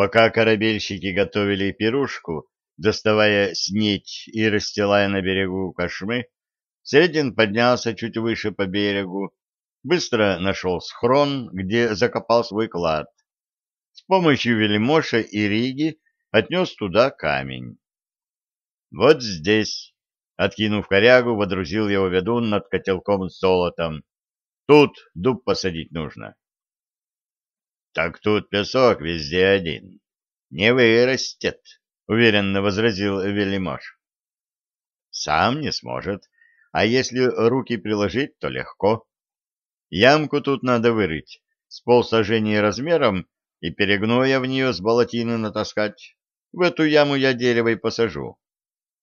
Пока корабельщики готовили пирушку, доставая снеть и расстилая на берегу кошмы, Средин поднялся чуть выше по берегу, быстро нашел схрон, где закопал свой клад. С помощью Велимоша и Риги отнес туда камень. Вот здесь, откинув корягу, водрузил его ведун над котелком с золотом. Тут дуб посадить нужно. — Так тут песок везде один. Не вырастет, — уверенно возразил Велимош. — Сам не сможет, а если руки приложить, то легко. Ямку тут надо вырыть, с полсажения размером, и перегноя в нее с болотины натаскать. В эту яму я дерево и посажу.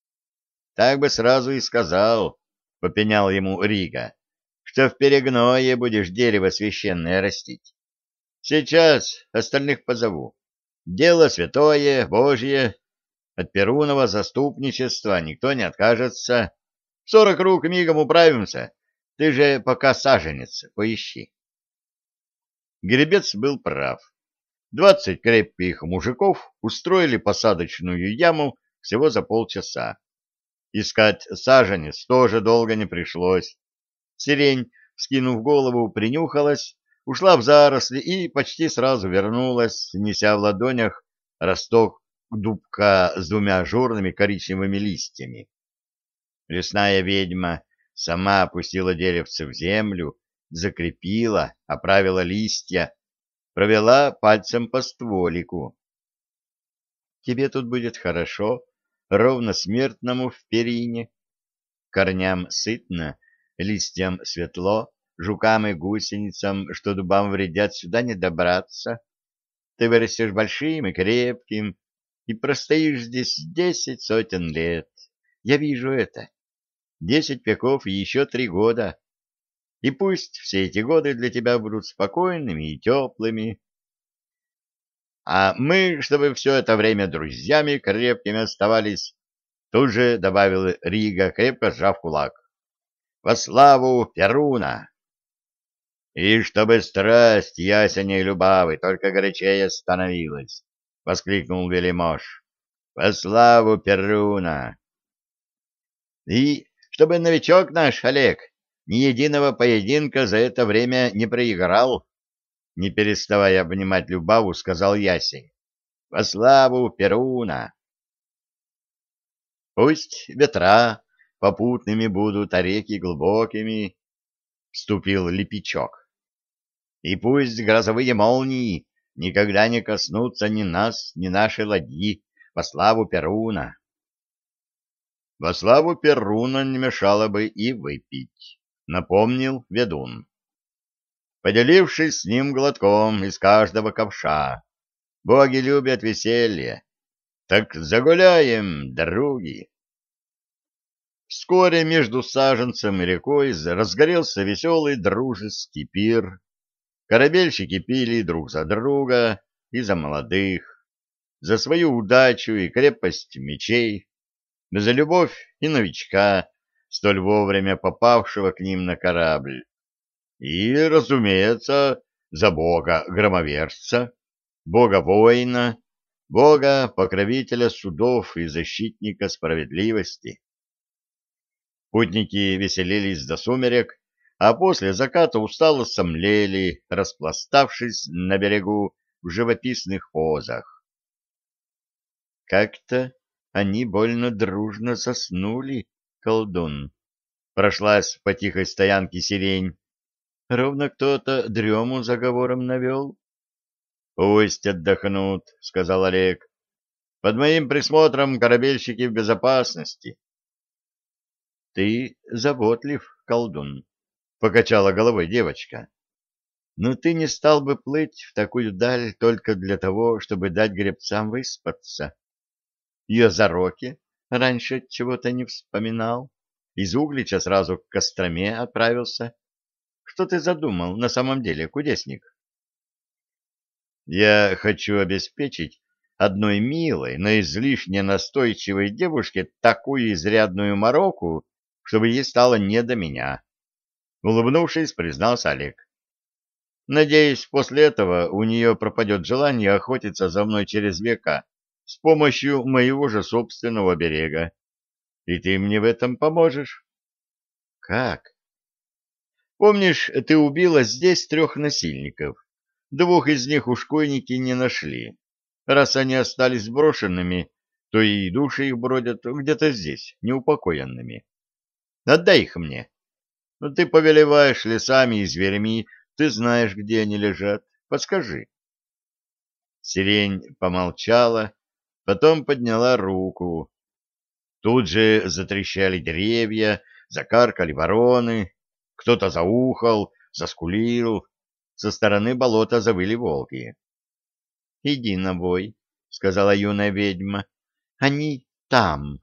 — Так бы сразу и сказал, — попенял ему Рига, — что в перегное будешь дерево священное растить. Сейчас остальных позову. Дело святое, Божье. От Перунова заступничества никто не откажется. Сорок рук мигом управимся. Ты же пока саженец поищи. Гребец был прав. Двадцать крепких мужиков устроили посадочную яму всего за полчаса. Искать саженец тоже долго не пришлось. Сирень, скинув голову, принюхалась ушла в заросли и почти сразу вернулась, неся в ладонях росток дубка с двумя ажурными коричневыми листьями. Лесная ведьма сама опустила деревце в землю, закрепила, оправила листья, провела пальцем по стволику. Тебе тут будет хорошо, ровно смертному в перине. Корням сытно, листьям светло, жукам и гусеницам, что дубам вредят, сюда не добраться. Ты вырастешь большим и крепким, и простоишь здесь десять сотен лет. Я вижу это. Десять веков и еще три года. И пусть все эти годы для тебя будут спокойными и теплыми. А мы, чтобы все это время друзьями крепкими оставались, тут же добавил Рига, крепко сжав кулак. Во славу Перуна! И чтобы страсть ясеней любавы только горячее становилась, — воскликнул Велимош. — По славу Перуна! И чтобы новичок наш, Олег, ни единого поединка за это время не проиграл, — не переставая обнимать Любаву, сказал Ясень. — По славу Перуна! Пусть ветра попутными будут, а реки глубокими, — вступил Лепичок. И пусть грозовые молнии никогда не коснутся ни нас, ни нашей ладьи, во славу Перуна. Во славу Перуна не мешало бы и выпить, напомнил ведун. Поделившись с ним глотком из каждого ковша, боги любят веселье. Так загуляем, други. Вскоре между саженцем и рекой разгорелся веселый дружеский пир, Корабельщики пили друг за друга и за молодых, за свою удачу и крепость мечей, за любовь и новичка, столь вовремя попавшего к ним на корабль. И, разумеется, за бога-громовержца, бога-воина, бога-покровителя судов и защитника справедливости. Путники веселились до сумерек, а после заката устало сомлели, распластавшись на берегу в живописных позах. Как-то они больно дружно заснули, колдун. Прошлась по тихой стоянке сирень. Ровно кто-то дрему заговором навел. — Пусть отдохнут, — сказал Олег. — Под моим присмотром корабельщики в безопасности. — Ты заботлив, колдун, — покачала головой девочка. «Но ты не стал бы плыть в такую даль только для того, чтобы дать гребцам выспаться. И о Зароке раньше чего-то не вспоминал. Из Углича сразу к Костроме отправился. Что ты задумал на самом деле, кудесник?» «Я хочу обеспечить одной милой, но излишне настойчивой девушке такую изрядную мороку, чтобы ей стало не до меня» улыбнувшись, признался Олег. Надеюсь, после этого у нее пропадет желание охотиться за мной через века с помощью моего же собственного берега. И ты мне в этом поможешь. Как? Помнишь, ты убила здесь трех насильников. Двух из них ушкойники не нашли. Раз они остались брошенными, то и души их бродят где-то здесь, неупокоенными. Отдай их мне. Ну, ты повелеваешь лесами и зверями, ты знаешь, где они лежат. Подскажи. Сирень помолчала, потом подняла руку. Тут же затрещали деревья, закаркали вороны, кто-то заухал, заскулил, со стороны болота завыли волки. — Иди на бой, — сказала юная ведьма. — Они там.